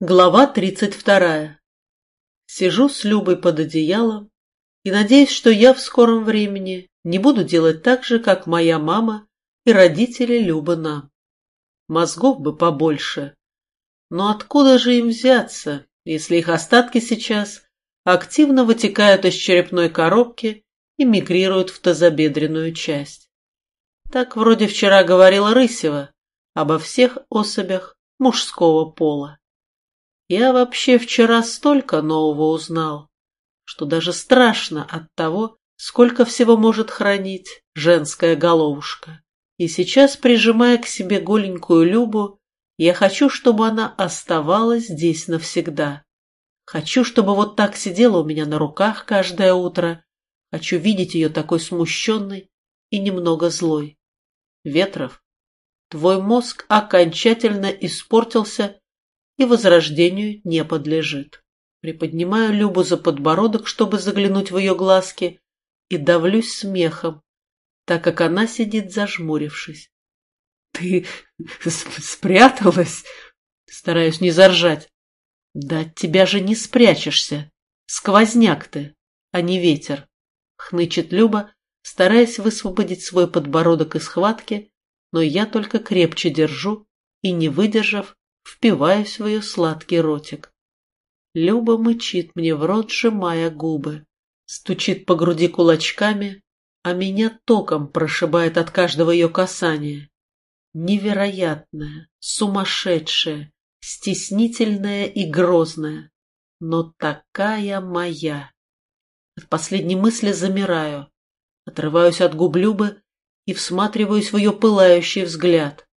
Глава тридцать вторая. Сижу с Любой под одеялом и надеюсь, что я в скором времени не буду делать так же, как моя мама и родители Любы нам. Мозгов бы побольше. Но откуда же им взяться, если их остатки сейчас активно вытекают из черепной коробки и мигрируют в тазобедренную часть? Так вроде вчера говорила Рысева обо всех особях мужского пола. Я вообще вчера столько нового узнал, что даже страшно от того, сколько всего может хранить женская головушка. И сейчас, прижимая к себе голенькую Любу, я хочу, чтобы она оставалась здесь навсегда. Хочу, чтобы вот так сидела у меня на руках каждое утро. Хочу видеть ее такой смущенной и немного злой. Ветров, твой мозг окончательно испортился и возрождению не подлежит. Приподнимаю Любу за подбородок, чтобы заглянуть в ее глазки, и давлюсь смехом, так как она сидит зажмурившись. — Ты спряталась? Стараюсь не заржать. — Да от тебя же не спрячешься. Сквозняк ты, а не ветер. Хнычет Люба, стараясь высвободить свой подбородок из схватки, но я только крепче держу и, не выдержав, впиваюсь в ее сладкий ротик. Люба мычит мне в рот, сжимая губы, стучит по груди кулачками, а меня током прошибает от каждого ее касания. Невероятная, сумасшедшая, стеснительная и грозная, но такая моя. От последней мысли замираю, отрываюсь от губ Любы и всматриваюсь в ее пылающий взгляд.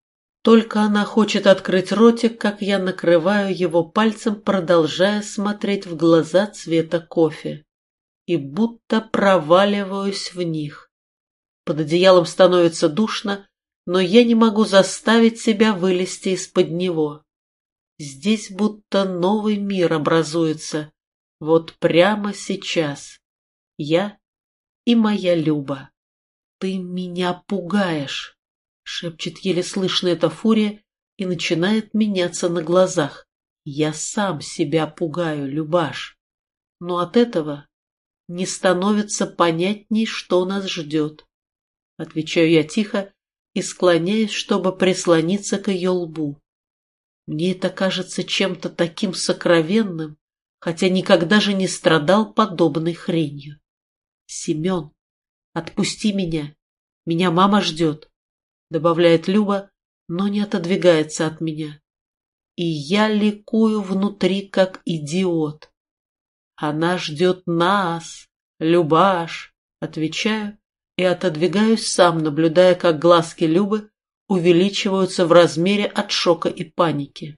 Только она хочет открыть ротик, как я накрываю его пальцем, продолжая смотреть в глаза цвета кофе. И будто проваливаюсь в них. Под одеялом становится душно, но я не могу заставить себя вылезти из-под него. Здесь будто новый мир образуется. Вот прямо сейчас. Я и моя Люба. Ты меня пугаешь шепчет еле слышно эта фурия и начинает меняться на глазах. Я сам себя пугаю, Любаш. Но от этого не становится понятней, что нас ждет. Отвечаю я тихо и склоняюсь, чтобы прислониться к ее лбу. Мне это кажется чем-то таким сокровенным, хотя никогда же не страдал подобной хренью. Семен, отпусти меня. Меня мама ждет добавляет Люба, но не отодвигается от меня. И я ликую внутри, как идиот. Она ждет нас, Любаш, отвечаю и отодвигаюсь сам, наблюдая, как глазки Любы увеличиваются в размере от шока и паники.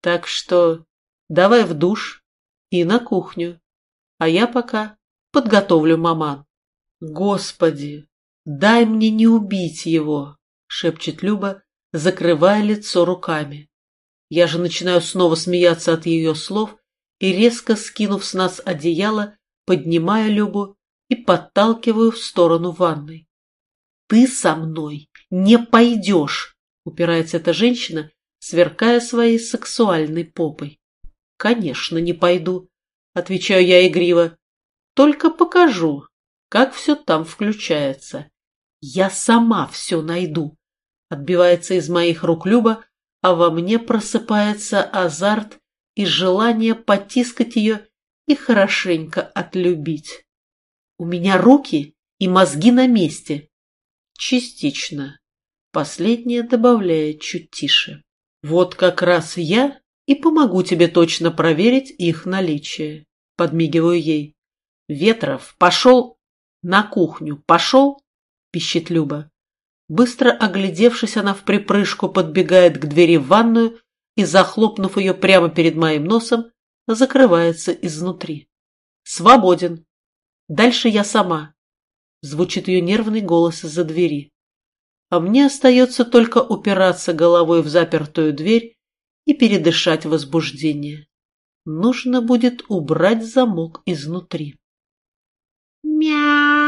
Так что давай в душ и на кухню, а я пока подготовлю маман. Господи, дай мне не убить его, шепчет Люба, закрывая лицо руками. Я же начинаю снова смеяться от ее слов и, резко скинув с нас одеяло, поднимаю Любу и подталкиваю в сторону ванной. «Ты со мной не пойдешь!» — упирается эта женщина, сверкая своей сексуальной попой. «Конечно, не пойду», — отвечаю я игриво. «Только покажу, как все там включается. Я сама все найду. Отбивается из моих рук Люба, а во мне просыпается азарт и желание потискать ее и хорошенько отлюбить. У меня руки и мозги на месте. Частично. Последнее добавляет чуть тише. Вот как раз я и помогу тебе точно проверить их наличие. Подмигиваю ей. Ветров, пошел на кухню, пошел, пищит Люба. Быстро оглядевшись, она в припрыжку подбегает к двери в ванную и, захлопнув ее прямо перед моим носом, закрывается изнутри. «Свободен! Дальше я сама!» Звучит ее нервный голос из-за двери. А мне остается только упираться головой в запертую дверь и передышать возбуждение. Нужно будет убрать замок изнутри. «Мяу!»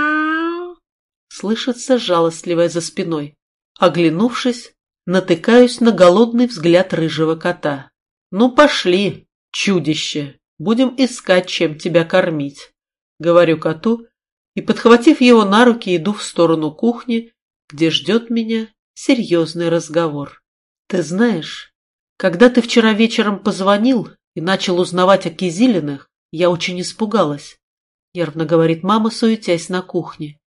Слышится жалостливое за спиной. Оглянувшись, натыкаюсь на голодный взгляд рыжего кота. «Ну, пошли, чудище, будем искать, чем тебя кормить», — говорю коту, и, подхватив его на руки, иду в сторону кухни, где ждет меня серьезный разговор. «Ты знаешь, когда ты вчера вечером позвонил и начал узнавать о Кизилиных, я очень испугалась», — нервно говорит мама, суетясь на кухне.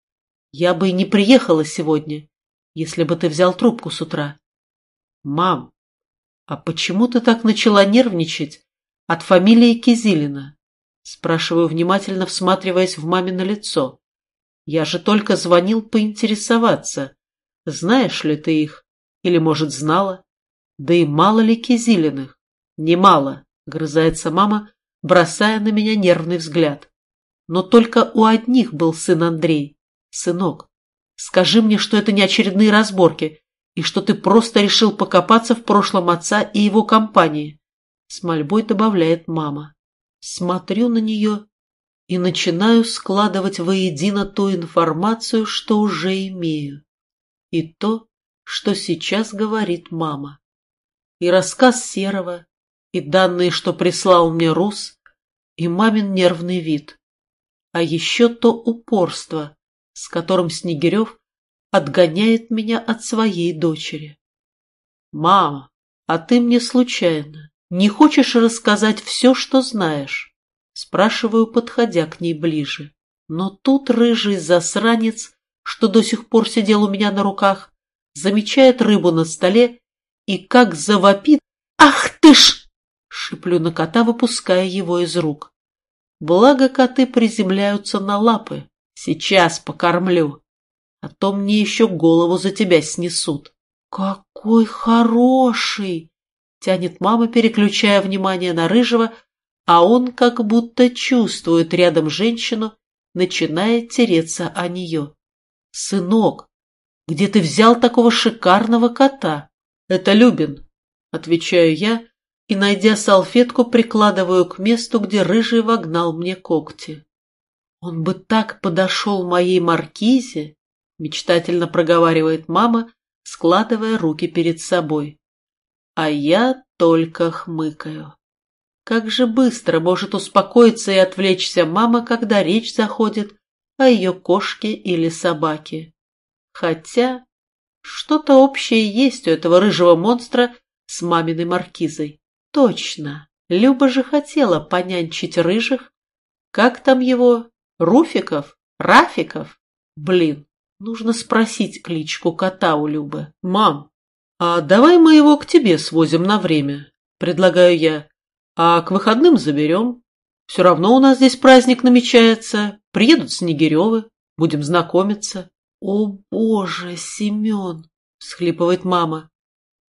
«Я бы и не приехала сегодня, если бы ты взял трубку с утра». «Мам, а почему ты так начала нервничать от фамилии Кизилина?» Спрашиваю внимательно, всматриваясь в мамино лицо. «Я же только звонил поинтересоваться, знаешь ли ты их, или, может, знала? Да и мало ли Кизилиных?» «Немало», — грызается мама, бросая на меня нервный взгляд. «Но только у одних был сын Андрей. Сынок, скажи мне, что это не очередные разборки, и что ты просто решил покопаться в прошлом отца и его компании», — с мольбой добавляет мама. Смотрю на нее и начинаю складывать воедино ту информацию, что уже имею, и то, что сейчас говорит мама. И рассказ Серого, и данные, что прислал мне Рус, и мамин нервный вид. А еще то упорство, с которым Снегирев отгоняет меня от своей дочери. «Мама, а ты мне случайно не хочешь рассказать все, что знаешь?» Спрашиваю, подходя к ней ближе. Но тут рыжий засранец, что до сих пор сидел у меня на руках, замечает рыбу на столе и как завопит «Ах ты ж!» Шиплю на кота, выпуская его из рук. Благо коты приземляются на лапы. Сейчас покормлю. А то мне еще голову за тебя снесут. Какой хороший! Тянет мама, переключая внимание на рыжего, а он как будто чувствует рядом женщину, начинает тереться о нее. «Сынок, где ты взял такого шикарного кота?» «Это Любин», — отвечаю я, и, найдя салфетку, прикладываю к месту, где рыжий вогнал мне когти. «Он бы так подошел моей маркизе!» — мечтательно проговаривает мама, складывая руки перед собой. А я только хмыкаю. Как же быстро может успокоиться и отвлечься мама, когда речь заходит о ее кошке или собаке. Хотя что-то общее есть у этого рыжего монстра с маминой маркизой. Точно, Люба же хотела понянчить рыжих. Как там его? Руфиков? Рафиков? Блин, нужно спросить кличку кота у Любы. Мам, а давай мы его к тебе свозим на время, предлагаю я. А к выходным заберем. Все равно у нас здесь праздник намечается. Приедут Снегиревы, будем знакомиться. О, боже, Семен, всхлипывает мама.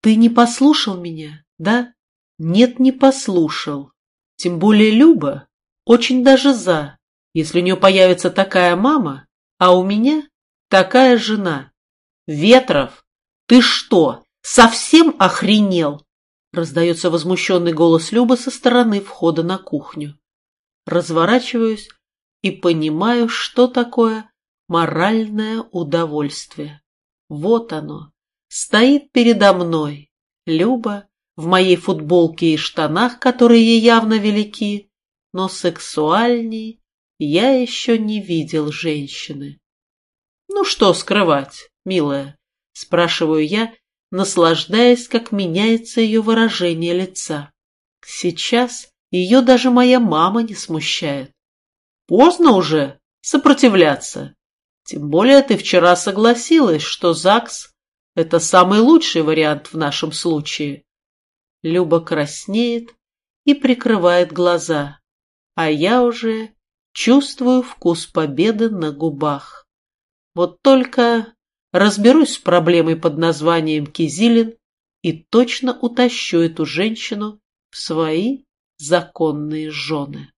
Ты не послушал меня, да? Нет, не послушал. Тем более Люба очень даже за, если у нее появится такая мама, а у меня такая жена. Ветров, ты что, совсем охренел? Раздается возмущенный голос Любы со стороны входа на кухню. Разворачиваюсь и понимаю, что такое моральное удовольствие. Вот оно, стоит передо мной. Люба в моей футболке и штанах, которые явно велики, но сексуальней я еще не видел женщины. «Ну что скрывать, милая?» — спрашиваю я, наслаждаясь, как меняется ее выражение лица. Сейчас ее даже моя мама не смущает. Поздно уже сопротивляться. Тем более ты вчера согласилась, что ЗАГС — это самый лучший вариант в нашем случае. Люба краснеет и прикрывает глаза, а я уже чувствую вкус победы на губах. Вот только разберусь с проблемой под названием Кизилин и точно утащу эту женщину в свои законные жены.